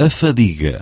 a fadiga.